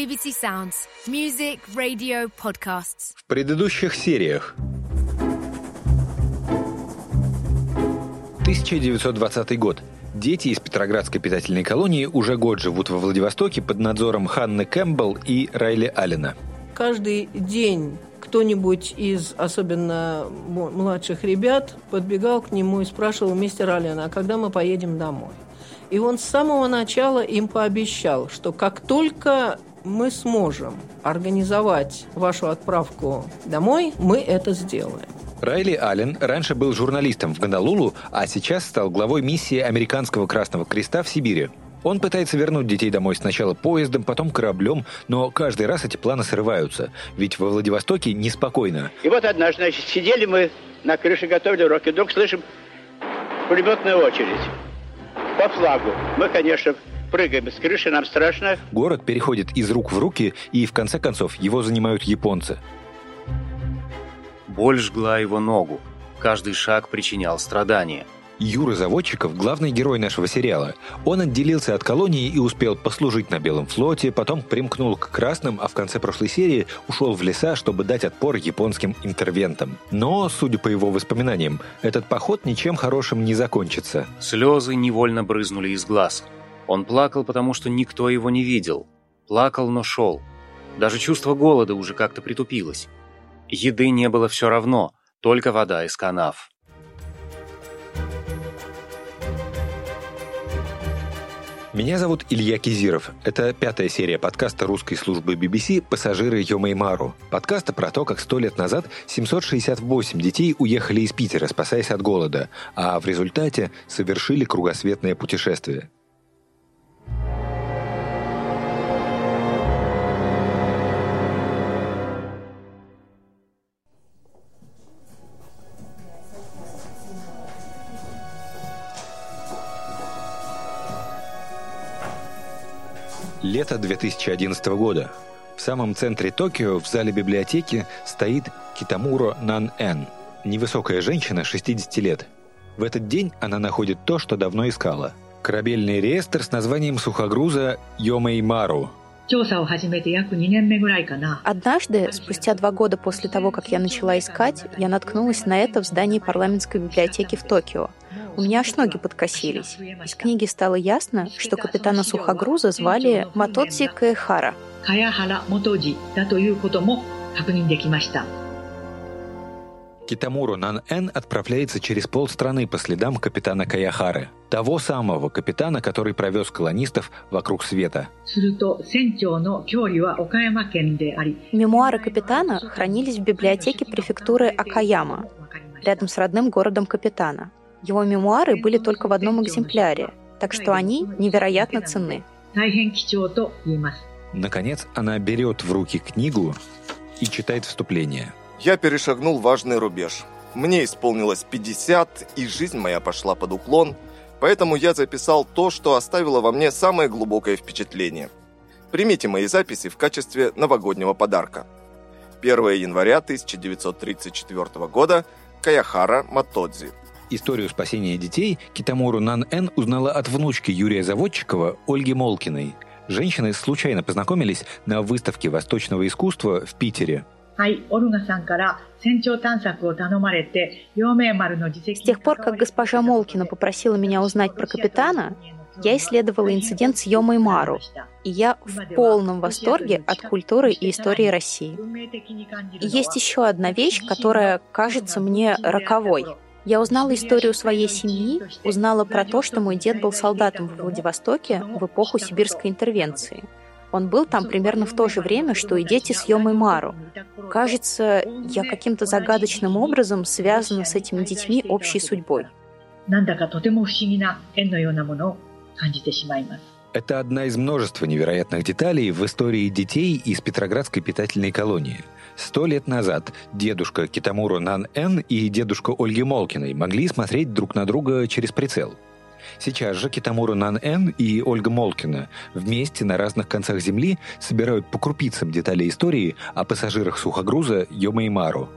BBC Sounds. Music, radio, podcasts. В предыдущих сериях 1920 год. Дети из Петроградской питательной колонии уже год живут во Владивостоке под надзором Ханны Кэмпбелл и Райли Аллена. Каждый день кто-нибудь из особенно младших ребят подбегал к нему и спрашивал, мистер Аллен, а когда мы поедем домой? И он с самого начала им пообещал, что как только мы сможем организовать вашу отправку домой, мы это сделаем. Райли Аллен раньше был журналистом в Гонолулу, а сейчас стал главой миссии Американского Красного Креста в Сибири. Он пытается вернуть детей домой сначала поездом, потом кораблем, но каждый раз эти планы срываются, ведь во Владивостоке неспокойно. И вот однажды, значит, сидели мы на крыше, готовили уроки, и вдруг слышим пулеметную очередь по флагу. Мы, конечно, прыгаем с крыши, нам страшно. Город переходит из рук в руки, и в конце концов его занимают японцы. Боль жгла его ногу. Каждый шаг причинял страдания. Юра Заводчиков – главный герой нашего сериала. Он отделился от колонии и успел послужить на Белом флоте, потом примкнул к Красным, а в конце прошлой серии ушел в леса, чтобы дать отпор японским интервентам. Но, судя по его воспоминаниям, этот поход ничем хорошим не закончится. Слезы невольно брызнули из глаз. Он плакал, потому что никто его не видел. Плакал, но шел. Даже чувство голода уже как-то притупилось. Еды не было все равно, только вода из канав. Меня зовут Илья Кизиров. Это пятая серия подкаста русской службы BBC «Пассажиры Йомеймару». Подкаста про то, как сто лет назад 768 детей уехали из Питера, спасаясь от голода, а в результате совершили кругосветное путешествие. Лето 2011 года. В самом центре Токио, в зале библиотеки, стоит Китамуро Нан-Эн, невысокая женщина 60 лет. В этот день она находит то, что давно искала. Корабельный реестр с названием сухогруза Йомеймару. Однажды, спустя два года после того, как я начала искать, я наткнулась на это в здании парламентской библиотеки в Токио – у меня аж ноги подкосились. Из книги стало ясно, что капитана сухогруза звали Матодзи Каэхара. Китамуру Нан-Эн отправляется через полстраны по следам капитана Каяхары, того самого капитана, который провез колонистов вокруг света. Мемуары капитана хранились в библиотеке префектуры Акаяма, рядом с родным городом капитана. Его мемуары были только в одном экземпляре, так что они невероятно ценны. Наконец, она берет в руки книгу и читает вступление. Я перешагнул важный рубеж. Мне исполнилось 50, и жизнь моя пошла под уклон, поэтому я записал то, что оставило во мне самое глубокое впечатление. Примите мои записи в качестве новогоднего подарка. 1 января 1934 года Каяхара Матодзи. Историю спасения детей Китамуру Нан-Эн узнала от внучки Юрия Заводчикова Ольги Молкиной. Женщины случайно познакомились на выставке восточного искусства в Питере. С тех пор, как госпожа Молкина попросила меня узнать про капитана, я исследовала инцидент с Йомой Мару, и я в полном восторге от культуры и истории России. И есть еще одна вещь, которая кажется мне роковой – я узнала историю своей семьи, узнала про то, что мой дед был солдатом в Владивостоке в эпоху сибирской интервенции. Он был там примерно в то же время, что и дети с Йомой Мару. Кажется, я каким-то загадочным образом связана с этими детьми общей судьбой. Это одна из множества невероятных деталей в истории детей из Петроградской питательной колонии – Сто лет назад дедушка Китамуру Нан-Эн и дедушка Ольги Молкиной могли смотреть друг на друга через прицел. Сейчас же Китамура Нан-Эн и Ольга Молкина вместе на разных концах Земли собирают по крупицам детали истории о пассажирах сухогруза Йомаймару.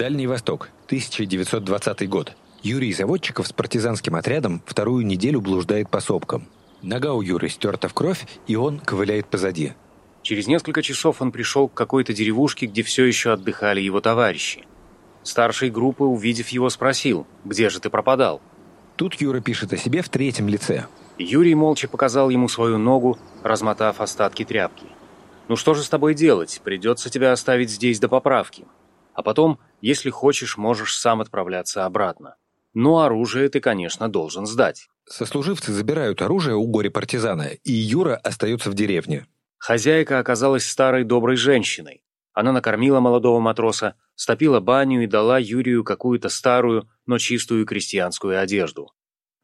Дальний Восток, 1920 год. Юрий Заводчиков с партизанским отрядом вторую неделю блуждает по сопкам. Нога у Юры стерта в кровь, и он ковыляет позади. Через несколько часов он пришел к какой-то деревушке, где все еще отдыхали его товарищи. Старший группы, увидев его, спросил, где же ты пропадал? Тут Юра пишет о себе в третьем лице. Юрий молча показал ему свою ногу, размотав остатки тряпки. «Ну что же с тобой делать? Придется тебя оставить здесь до поправки. А потом, если хочешь, можешь сам отправляться обратно. Но оружие ты, конечно, должен сдать». Сослуживцы забирают оружие у горе-партизана, и Юра остается в деревне. Хозяйка оказалась старой доброй женщиной. Она накормила молодого матроса, стопила баню и дала Юрию какую-то старую, но чистую крестьянскую одежду.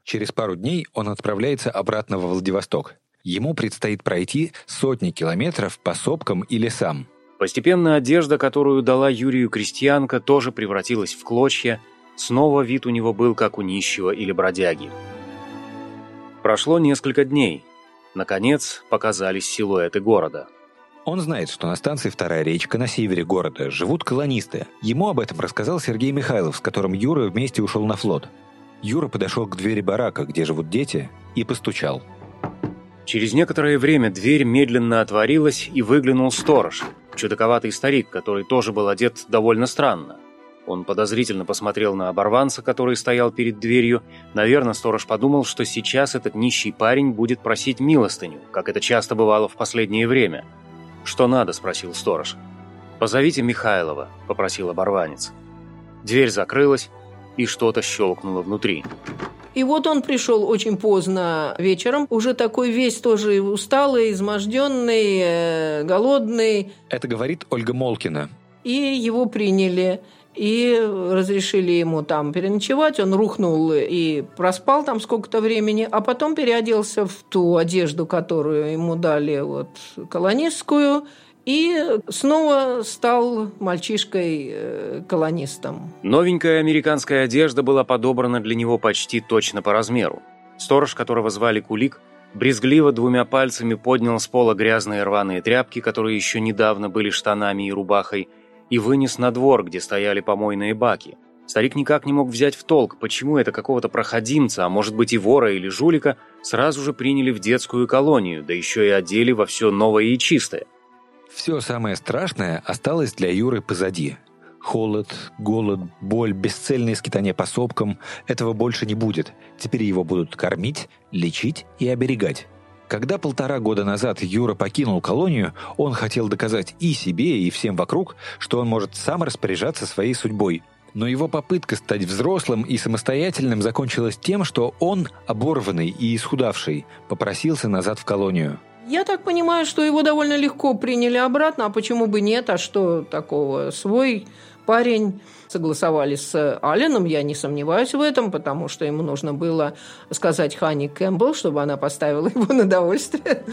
Через пару дней он отправляется обратно во Владивосток. Ему предстоит пройти сотни километров по сопкам и лесам. Постепенно одежда, которую дала Юрию крестьянка, тоже превратилась в клочья, снова вид у него был как у нищего или бродяги. Прошло несколько дней. Наконец, показались силуэты города. Он знает, что на станции «Вторая речка» на севере города живут колонисты. Ему об этом рассказал Сергей Михайлов, с которым Юра вместе ушел на флот. Юра подошел к двери барака, где живут дети, и постучал. Через некоторое время дверь медленно отворилась, и выглянул сторож, чудаковатый старик, который тоже был одет довольно странно. Он подозрительно посмотрел на оборванца, который стоял перед дверью. Наверное, сторож подумал, что сейчас этот нищий парень будет просить милостыню, как это часто бывало в последнее время. «Что надо?» – спросил сторож. «Позовите Михайлова», – попросил оборванец. Дверь закрылась, и что-то щелкнуло внутри. И вот он пришел очень поздно вечером, уже такой весь тоже усталый, изможденный, э, голодный. Это говорит Ольга Молкина. И его приняли и разрешили ему там переночевать. Он рухнул и проспал там сколько-то времени, а потом переоделся в ту одежду, которую ему дали вот колонистскую, и снова стал мальчишкой-колонистом. Э, Новенькая американская одежда была подобрана для него почти точно по размеру. Сторож, которого звали Кулик, брезгливо двумя пальцами поднял с пола грязные рваные тряпки, которые еще недавно были штанами и рубахой, и вынес на двор, где стояли помойные баки. Старик никак не мог взять в толк, почему это какого-то проходимца, а может быть и вора или жулика, сразу же приняли в детскую колонию, да еще и одели во все новое и чистое. Все самое страшное осталось для Юры позади. Холод, голод, боль, бесцельные скитания по сопкам – этого больше не будет. Теперь его будут кормить, лечить и оберегать. Когда полтора года назад Юра покинул колонию, он хотел доказать и себе, и всем вокруг, что он может сам распоряжаться своей судьбой. Но его попытка стать взрослым и самостоятельным закончилась тем, что он, оборванный и исхудавший, попросился назад в колонию. Я так понимаю, что его довольно легко приняли обратно, а почему бы нет, а что такого? Свой парень согласовали с Алленом, я не сомневаюсь в этом, потому что ему нужно было сказать Ханни Кэмпбелл, чтобы она поставила его на довольствие.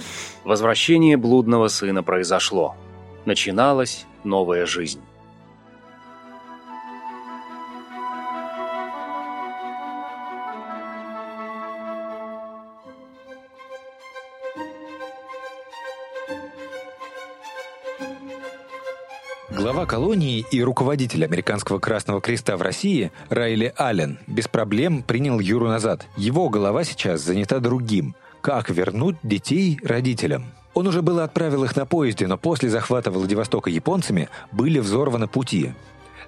Возвращение блудного сына произошло. Начиналась новая жизнь. Глава колонии и руководитель Американского Красного Креста в России Райли Аллен без проблем принял Юру назад. Его голова сейчас занята другим. Как вернуть детей родителям? Он уже было отправил их на поезде, но после захвата Владивостока японцами были взорваны пути.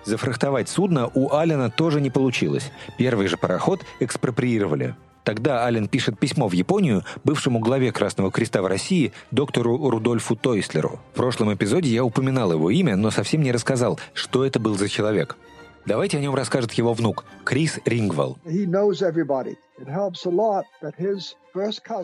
Зафрахтовать судно у Аллена тоже не получилось. Первый же пароход экспроприировали. Тогда Аллен пишет письмо в Японию бывшему главе Красного Креста в России доктору Рудольфу Тойслеру. В прошлом эпизоде я упоминал его имя, но совсем не рассказал, что это был за человек. Давайте о нем расскажет его внук, Крис Рингвелл.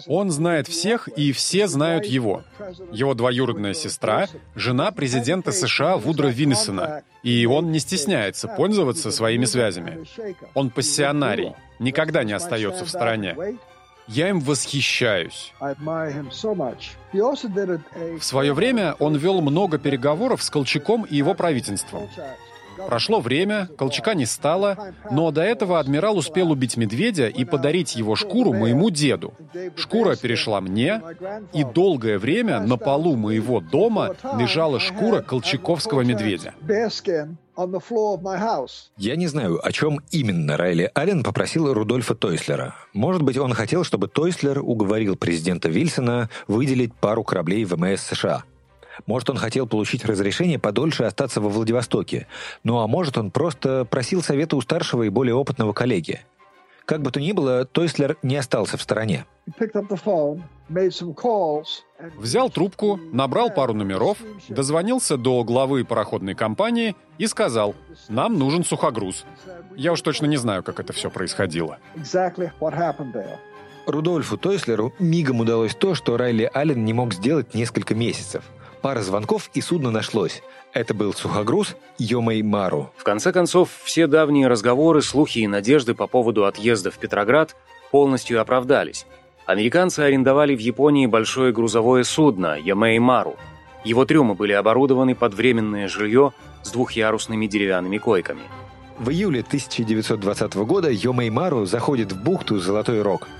Он знает всех, и все знают его. Его двоюродная сестра – жена президента США Вудро Виннисона, и он не стесняется пользоваться своими связями. Он пассионарий, никогда не остается в стороне. Я им восхищаюсь. В свое время он вел много переговоров с Колчаком и его правительством. Прошло время, Колчака не стало, но до этого адмирал успел убить медведя и подарить его шкуру моему деду. Шкура перешла мне, и долгое время на полу моего дома лежала шкура колчаковского медведя. Я не знаю, о чем именно Райли Аллен попросил Рудольфа Тойслера. Может быть, он хотел, чтобы Тойслер уговорил президента Вильсона выделить пару кораблей ВМС США. Может, он хотел получить разрешение подольше остаться во Владивостоке. Ну а может, он просто просил совета у старшего и более опытного коллеги. Как бы то ни было, Тойслер не остался в стороне. Взял трубку, набрал пару номеров, дозвонился до главы пароходной компании и сказал, нам нужен сухогруз. Я уж точно не знаю, как это все происходило. Рудольфу Тойслеру мигом удалось то, что Райли Аллен не мог сделать несколько месяцев. Пара звонков и судно нашлось. Это был сухогруз Йомей Мару. В конце концов, все давние разговоры, слухи и надежды по поводу отъезда в Петроград полностью оправдались. Американцы арендовали в Японии большое грузовое судно Йомей Мару. Его трюмы были оборудованы под временное жилье с двухъярусными деревянными койками. В июле 1920 года Йомей Мару заходит в бухту Золотой Рог –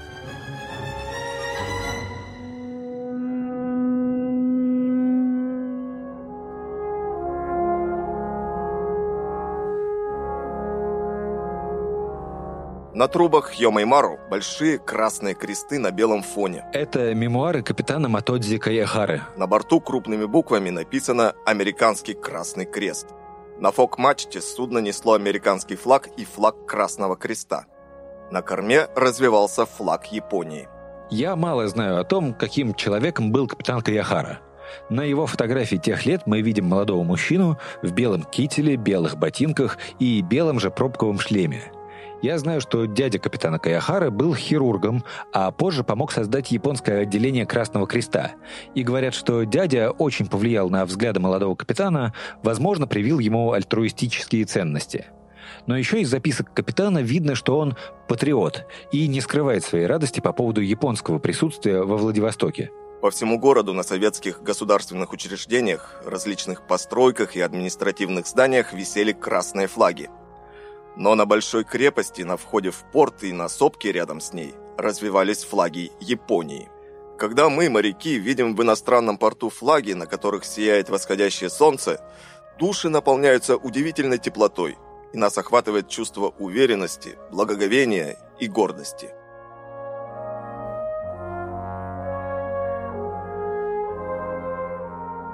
На трубах Йомаймару большие красные кресты на белом фоне. Это мемуары капитана Матодзи Каяхары. На борту крупными буквами написано «Американский Красный Крест». На фок-мачте судно несло американский флаг и флаг Красного Креста. На корме развивался флаг Японии. Я мало знаю о том, каким человеком был капитан Каяхара. На его фотографии тех лет мы видим молодого мужчину в белом кителе, белых ботинках и белом же пробковом шлеме – я знаю, что дядя капитана Каяхара был хирургом, а позже помог создать японское отделение Красного Креста. И говорят, что дядя очень повлиял на взгляды молодого капитана, возможно, привил ему альтруистические ценности. Но еще из записок капитана видно, что он патриот и не скрывает своей радости по поводу японского присутствия во Владивостоке. По всему городу на советских государственных учреждениях, различных постройках и административных зданиях висели красные флаги – но на большой крепости на входе в порт и на сопке рядом с ней развивались флаги Японии. Когда мы, моряки, видим в иностранном порту флаги, на которых сияет восходящее солнце, души наполняются удивительной теплотой, и нас охватывает чувство уверенности, благоговения и гордости –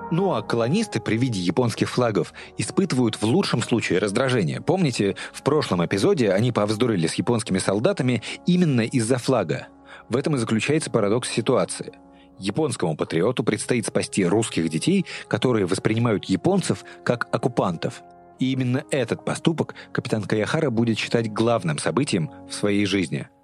Ну а колонисты при виде японских флагов испытывают в лучшем случае раздражение. Помните, в прошлом эпизоде они повздорили с японскими солдатами именно из-за флага. В этом и заключается парадокс ситуации. Японскому патриоту предстоит спасти русских детей, которые воспринимают японцев как оккупантов. И именно этот поступок капитан Каяхара будет считать главным событием в своей жизни –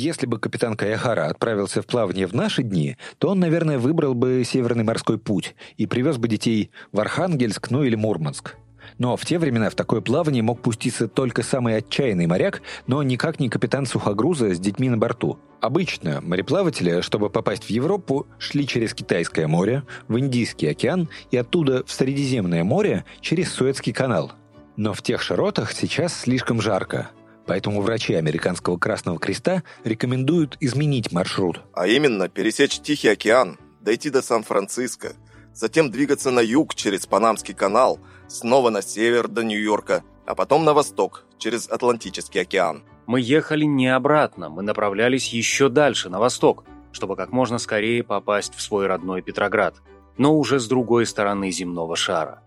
Если бы капитан Каяхара отправился в плавание в наши дни, то он, наверное, выбрал бы Северный морской путь и привез бы детей в Архангельск, ну или Мурманск. Но в те времена в такое плавание мог пуститься только самый отчаянный моряк, но никак не капитан сухогруза с детьми на борту. Обычно мореплаватели, чтобы попасть в Европу, шли через Китайское море, в Индийский океан и оттуда в Средиземное море через Суэцкий канал. Но в тех широтах сейчас слишком жарко, Поэтому врачи Американского Красного Креста рекомендуют изменить маршрут. А именно, пересечь Тихий океан, дойти до Сан-Франциско, затем двигаться на юг через Панамский канал, снова на север до Нью-Йорка, а потом на восток через Атлантический океан. Мы ехали не обратно, мы направлялись еще дальше, на восток, чтобы как можно скорее попасть в свой родной Петроград, но уже с другой стороны земного шара.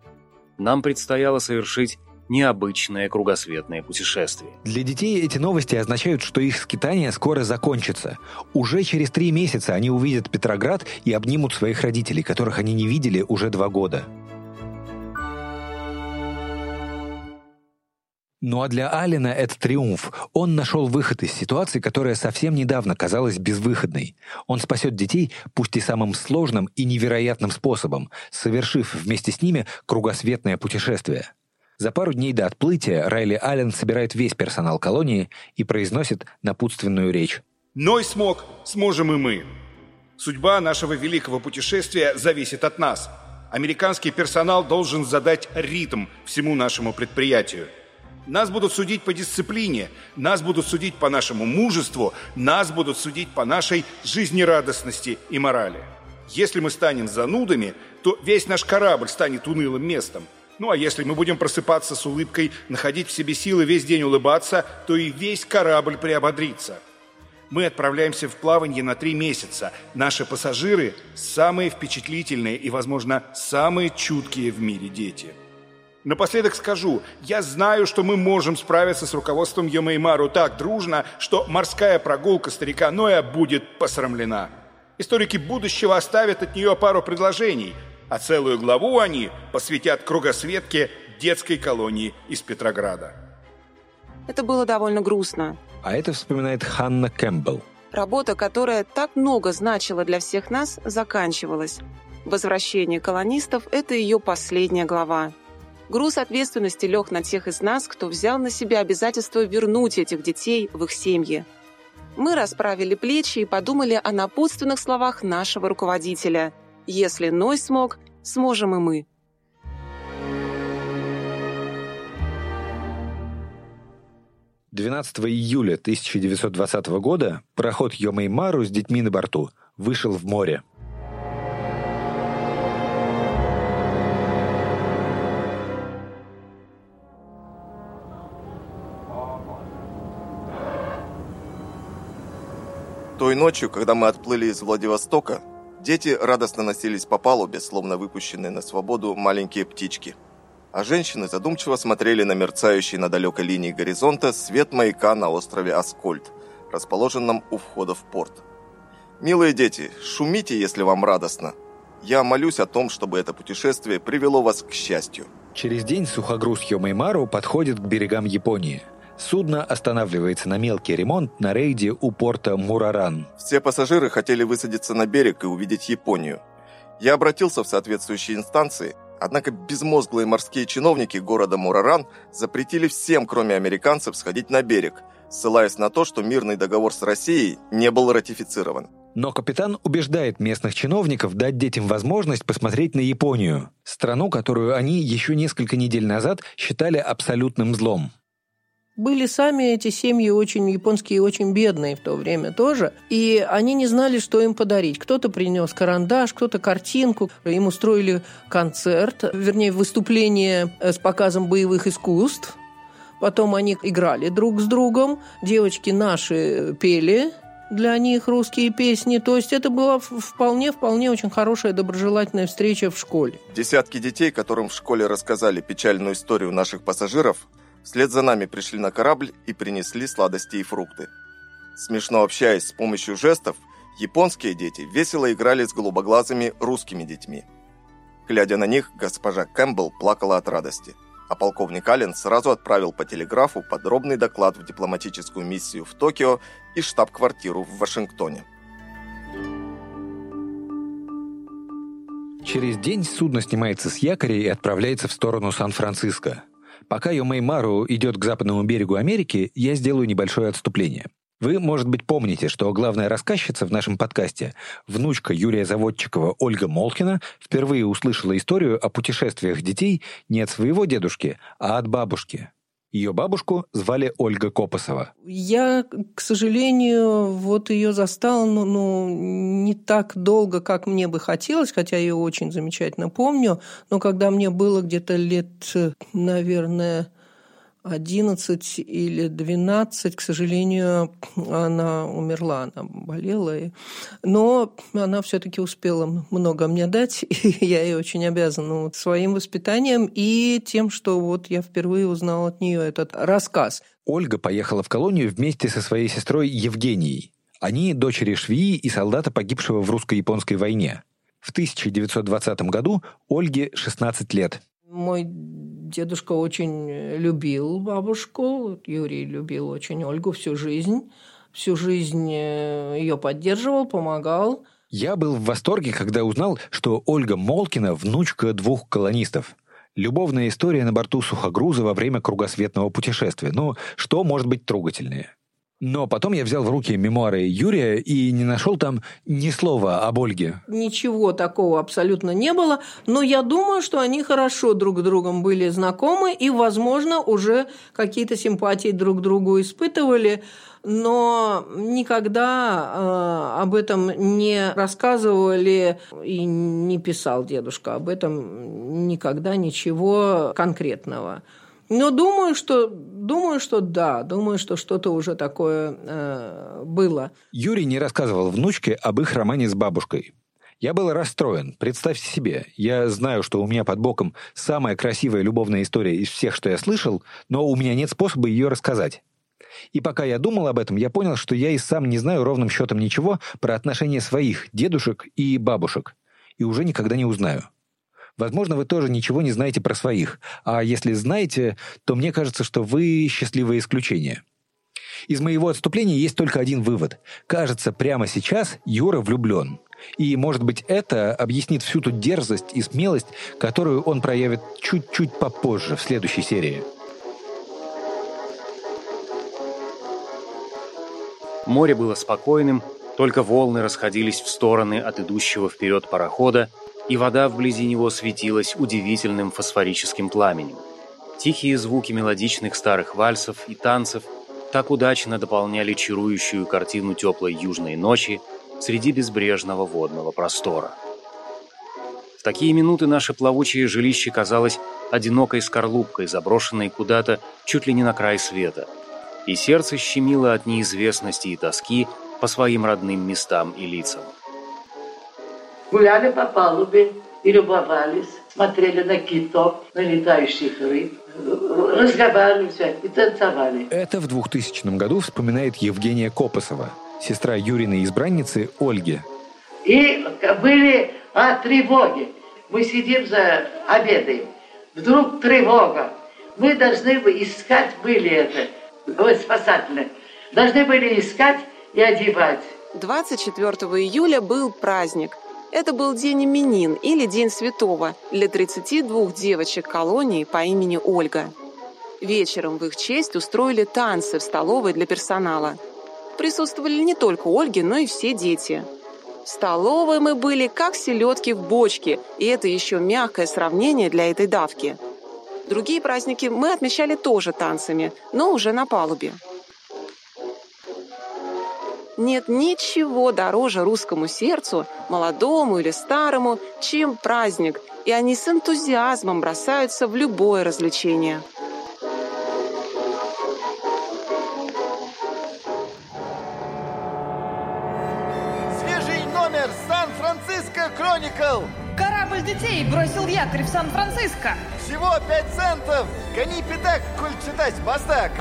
Нам предстояло совершить необычное кругосветное путешествие. Для детей эти новости означают, что их скитание скоро закончится. Уже через три месяца они увидят Петроград и обнимут своих родителей, которых они не видели уже два года. Ну а для Алина это триумф. Он нашел выход из ситуации, которая совсем недавно казалась безвыходной. Он спасет детей, пусть и самым сложным и невероятным способом, совершив вместе с ними кругосветное путешествие. За пару дней до отплытия Райли Аллен собирает весь персонал колонии и произносит напутственную речь. Ной смог, сможем и мы. Судьба нашего великого путешествия зависит от нас. Американский персонал должен задать ритм всему нашему предприятию. Нас будут судить по дисциплине, нас будут судить по нашему мужеству, нас будут судить по нашей жизнерадостности и морали. Если мы станем занудами, то весь наш корабль станет унылым местом. Ну а если мы будем просыпаться с улыбкой, находить в себе силы весь день улыбаться, то и весь корабль приободрится. Мы отправляемся в плавание на три месяца. Наши пассажиры – самые впечатлительные и, возможно, самые чуткие в мире дети. Напоследок скажу, я знаю, что мы можем справиться с руководством Ямаймару так дружно, что морская прогулка старика Ноя будет посрамлена. Историки будущего оставят от нее пару предложений, а целую главу они посвятят кругосветке детской колонии из Петрограда. Это было довольно грустно. А это вспоминает Ханна Кэмпбелл. Работа, которая так много значила для всех нас, заканчивалась. Возвращение колонистов – это ее последняя глава. Груз ответственности лег на тех из нас, кто взял на себя обязательство вернуть этих детей в их семьи. Мы расправили плечи и подумали о напутственных словах нашего руководителя. «Если Ной смог, сможем и мы». 12 июля 1920 года пароход Йомеймару с детьми на борту вышел в море. Той ночью, когда мы отплыли из Владивостока, дети радостно носились по палубе, словно выпущенные на свободу маленькие птички. А женщины задумчиво смотрели на мерцающий на далекой линии горизонта свет маяка на острове Аскольд, расположенном у входа в порт. Милые дети, шумите, если вам радостно. Я молюсь о том, чтобы это путешествие привело вас к счастью. Через день сухогруз Йомеймару подходит к берегам Японии – Судно останавливается на мелкий ремонт на рейде у порта Мураран. Все пассажиры хотели высадиться на берег и увидеть Японию. Я обратился в соответствующие инстанции, однако безмозглые морские чиновники города Мураран запретили всем, кроме американцев, сходить на берег, ссылаясь на то, что мирный договор с Россией не был ратифицирован. Но капитан убеждает местных чиновников дать детям возможность посмотреть на Японию, страну, которую они еще несколько недель назад считали абсолютным злом. Были сами эти семьи очень японские, очень бедные в то время тоже, и они не знали, что им подарить. Кто-то принес карандаш, кто-то картинку, им устроили концерт, вернее, выступление с показом боевых искусств. Потом они играли друг с другом, девочки наши пели для них русские песни. То есть это была вполне-вполне очень хорошая доброжелательная встреча в школе. Десятки детей, которым в школе рассказали печальную историю наших пассажиров, Вслед за нами пришли на корабль и принесли сладости и фрукты. Смешно общаясь с помощью жестов, японские дети весело играли с голубоглазыми русскими детьми. Глядя на них, госпожа Кэмпбелл плакала от радости, а полковник Аллен сразу отправил по телеграфу подробный доклад в дипломатическую миссию в Токио и штаб-квартиру в Вашингтоне. Через день судно снимается с якоря и отправляется в сторону Сан-Франциско. Пока Йомеймару идет к западному берегу Америки, я сделаю небольшое отступление. Вы, может быть, помните, что главная рассказчица в нашем подкасте, внучка Юрия Заводчикова Ольга Молкина, впервые услышала историю о путешествиях детей не от своего дедушки, а от бабушки. Ее бабушку звали Ольга Копосова. Я, к сожалению, вот ее застал ну, ну, не так долго, как мне бы хотелось, хотя ее очень замечательно помню. Но когда мне было где-то лет, наверное, 11 или 12, к сожалению, она умерла, она болела. Но она все-таки успела много мне дать, и я ей очень обязана своим воспитанием и тем, что вот я впервые узнала от нее этот рассказ. Ольга поехала в колонию вместе со своей сестрой Евгенией. Они дочери швеи и солдата, погибшего в русско-японской войне. В 1920 году Ольге 16 лет. Мой дедушка очень любил бабушку, Юрий любил очень Ольгу всю жизнь. Всю жизнь э, ее поддерживал, помогал. Я был в восторге, когда узнал, что Ольга Молкина – внучка двух колонистов. Любовная история на борту сухогруза во время кругосветного путешествия. Ну, что может быть трогательнее? Но потом я взял в руки мемуары Юрия и не нашел там ни слова об Ольге. Ничего такого абсолютно не было, но я думаю, что они хорошо друг с другом были знакомы и, возможно, уже какие-то симпатии друг к другу испытывали но никогда э, об этом не рассказывали и не писал дедушка об этом никогда ничего конкретного. Но думаю, что думаю, что да, думаю, что что-то уже такое э, было. Юрий не рассказывал внучке об их романе с бабушкой. Я был расстроен. Представьте себе, я знаю, что у меня под боком самая красивая любовная история из всех, что я слышал, но у меня нет способа ее рассказать. И пока я думал об этом, я понял, что я и сам не знаю ровным счетом ничего про отношения своих дедушек и бабушек. И уже никогда не узнаю. Возможно, вы тоже ничего не знаете про своих, а если знаете, то мне кажется, что вы счастливое исключение. Из моего отступления есть только один вывод. Кажется, прямо сейчас Юра влюблен. И, может быть, это объяснит всю ту дерзость и смелость, которую он проявит чуть-чуть попозже, в следующей серии. Море было спокойным, только волны расходились в стороны от идущего вперед парохода, и вода вблизи него светилась удивительным фосфорическим пламенем. Тихие звуки мелодичных старых вальсов и танцев так удачно дополняли чарующую картину теплой южной ночи среди безбрежного водного простора. В такие минуты наше плавучее жилище казалось одинокой скорлупкой, заброшенной куда-то чуть ли не на край света, и сердце щемило от неизвестности и тоски по своим родным местам и лицам. Гуляли по палубе и любовались, смотрели на китов, на летающих рыб, разговаривали и танцевали. Это в 2000 году вспоминает Евгения Копосова, сестра Юриной избранницы Ольги. И были о тревоге. Мы сидим за обедом. Вдруг тревога. Мы должны искать были это, вот спасательные. Должны были искать и одевать. 24 июля был праздник – это был день именин или День Святого для 32 девочек колонии по имени Ольга. Вечером в их честь устроили танцы в столовой для персонала. Присутствовали не только Ольги, но и все дети. В столовой мы были как селедки в бочке, и это еще мягкое сравнение для этой давки. Другие праздники мы отмечали тоже танцами, но уже на палубе. Нет ничего дороже русскому сердцу, молодому или старому, чем праздник, и они с энтузиазмом бросаются в любое развлечение. Свежий номер Сан-Франциско Кроникл. Корабль детей бросил якорь в Сан-Франциско. Всего пять центов. Гони пятак, коль читать бастак.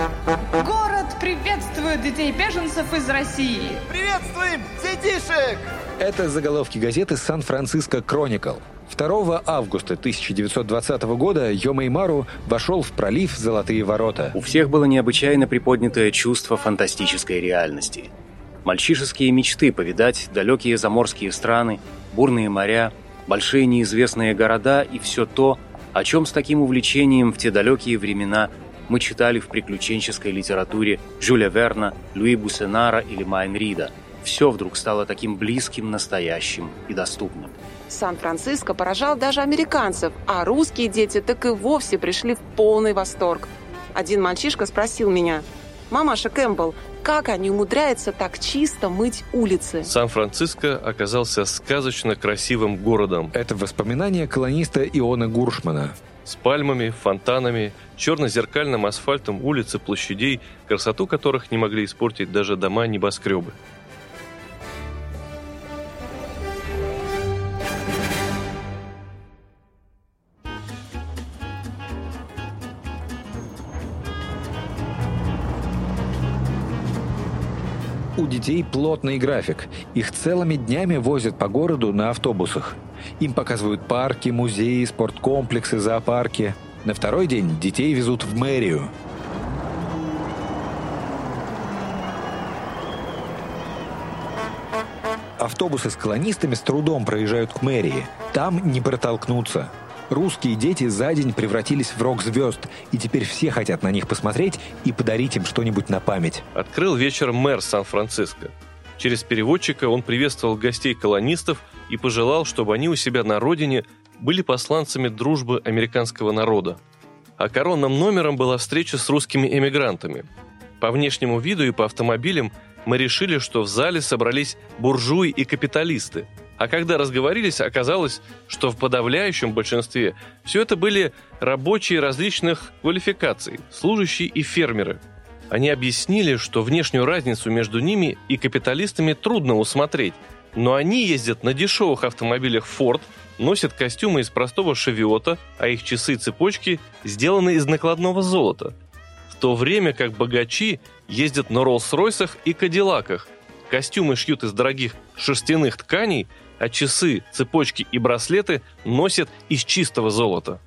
Город приветствует детей-беженцев из России. Приветствуем детишек! Это заголовки газеты «Сан-Франциско Кроникл». 2 августа 1920 года Йомеймару вошел в пролив Золотые ворота. У всех было необычайно приподнятое чувство фантастической реальности. Мальчишеские мечты повидать далекие заморские страны, бурные моря, большие неизвестные города и все то, о чем с таким увлечением в те далекие времена мы читали в приключенческой литературе Жюля Верна, Луи Буссенара или Майн Рида. Все вдруг стало таким близким, настоящим и доступным. Сан-Франциско поражал даже американцев, а русские дети так и вовсе пришли в полный восторг. Один мальчишка спросил меня, «Мамаша Кэмпбелл, как они умудряются так чисто мыть улицы?» Сан-Франциско оказался сказочно красивым городом. Это воспоминание колониста Иона Гуршмана. С пальмами, фонтанами, черно-зеркальным асфальтом улиц и площадей, красоту которых не могли испортить даже дома-небоскребы. Детей плотный график. Их целыми днями возят по городу на автобусах. Им показывают парки, музеи, спорткомплексы, зоопарки. На второй день детей везут в мэрию. Автобусы с колонистами с трудом проезжают к мэрии. Там не протолкнуться. Русские дети за день превратились в рок-звезд, и теперь все хотят на них посмотреть и подарить им что-нибудь на память. Открыл вечер мэр Сан-Франциско. Через переводчика он приветствовал гостей-колонистов и пожелал, чтобы они у себя на родине были посланцами дружбы американского народа. А коронным номером была встреча с русскими эмигрантами. По внешнему виду и по автомобилям мы решили, что в зале собрались буржуи и капиталисты. А когда разговорились, оказалось, что в подавляющем большинстве все это были рабочие различных квалификаций, служащие и фермеры. Они объяснили, что внешнюю разницу между ними и капиталистами трудно усмотреть, но они ездят на дешевых автомобилях Ford, носят костюмы из простого шевиота, а их часы-цепочки сделаны из накладного золота. В то время как богачи ездят на Роллс-Ройсах и Кадиллаках, костюмы шьют из дорогих шерстяных тканей, а часы, цепочки и браслеты носят из чистого золота.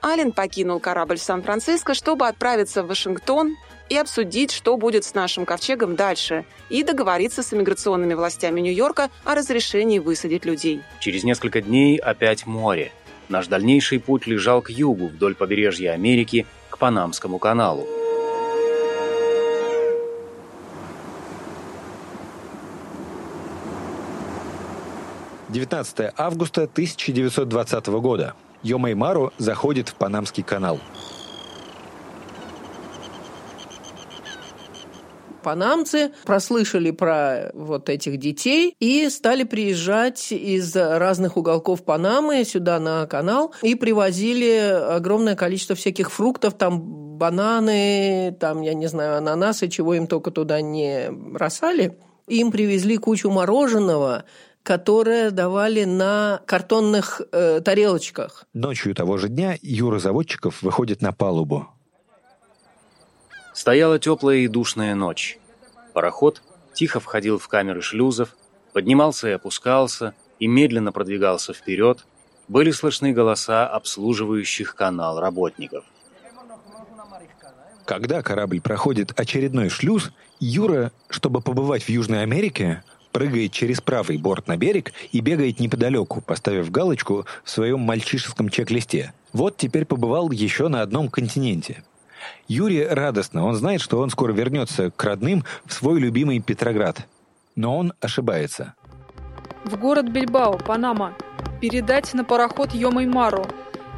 Аллен покинул корабль Сан-Франциско, чтобы отправиться в Вашингтон и обсудить, что будет с нашим ковчегом дальше, и договориться с иммиграционными властями Нью-Йорка о разрешении высадить людей. Через несколько дней опять море. Наш дальнейший путь лежал к югу, вдоль побережья Америки, к Панамскому каналу. 19 августа 1920 года. Йомаймару заходит в Панамский канал. панамцы прослышали про вот этих детей и стали приезжать из разных уголков Панамы сюда на канал и привозили огромное количество всяких фруктов, там бананы, там, я не знаю, ананасы, чего им только туда не бросали. Им привезли кучу мороженого, которые давали на картонных э, тарелочках. Ночью того же дня Юра Заводчиков выходит на палубу. Стояла теплая и душная ночь. Пароход тихо входил в камеры шлюзов, поднимался и опускался, и медленно продвигался вперед. Были слышны голоса обслуживающих канал работников. Когда корабль проходит очередной шлюз, Юра, чтобы побывать в Южной Америке, прыгает через правый борт на берег и бегает неподалеку, поставив галочку в своем мальчишеском чек-листе. Вот теперь побывал еще на одном континенте. Юрий радостно, он знает, что он скоро вернется к родным в свой любимый Петроград. Но он ошибается. В город Бильбао, Панама. Передать на пароход Йомаймару.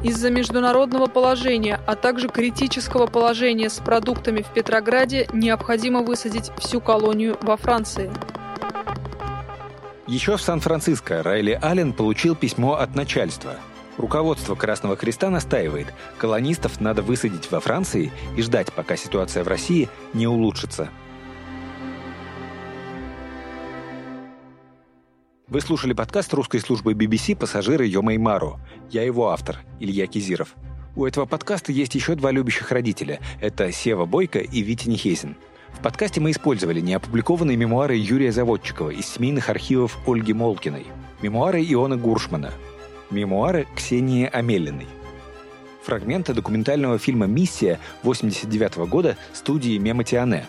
Из-за международного положения, а также критического положения с продуктами в Петрограде необходимо высадить всю колонию во Франции. Еще в Сан-Франциско Райли Аллен получил письмо от начальства. Руководство Красного Креста настаивает, колонистов надо высадить во Франции и ждать, пока ситуация в России не улучшится. Вы слушали подкаст русской службы BBC «Пассажиры Йомаймару». Я его автор, Илья Кизиров. У этого подкаста есть еще два любящих родителя. Это Сева Бойко и Витя Нехесин. Подкасте мы использовали неопубликованные мемуары Юрия Заводчикова из семейных архивов Ольги Молкиной, мемуары Иона Гуршмана, мемуары Ксении Амелиной, фрагменты документального фильма «Миссия» 89 года студии Мематиане,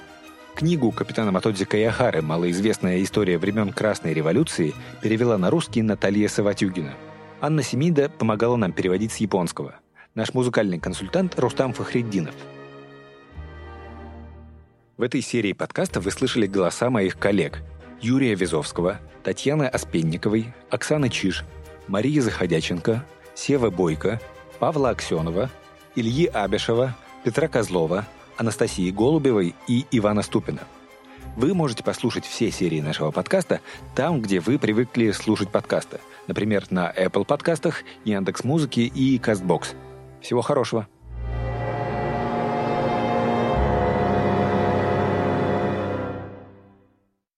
книгу капитана Матодзи Каяхары «Малоизвестная история времен Красной революции» перевела на русский Наталья Саватюгина. Анна Семида помогала нам переводить с японского. Наш музыкальный консультант Рустам Фахриддинов – в этой серии подкаста вы слышали голоса моих коллег Юрия Визовского, Татьяны Оспенниковой, Оксаны Чиж, Марии Заходяченко, Сева Бойко, Павла Аксенова, Ильи Абишева, Петра Козлова, Анастасии Голубевой и Ивана Ступина. Вы можете послушать все серии нашего подкаста там, где вы привыкли слушать подкасты. Например, на Apple подкастах, Яндекс.Музыке и Castbox. Всего хорошего!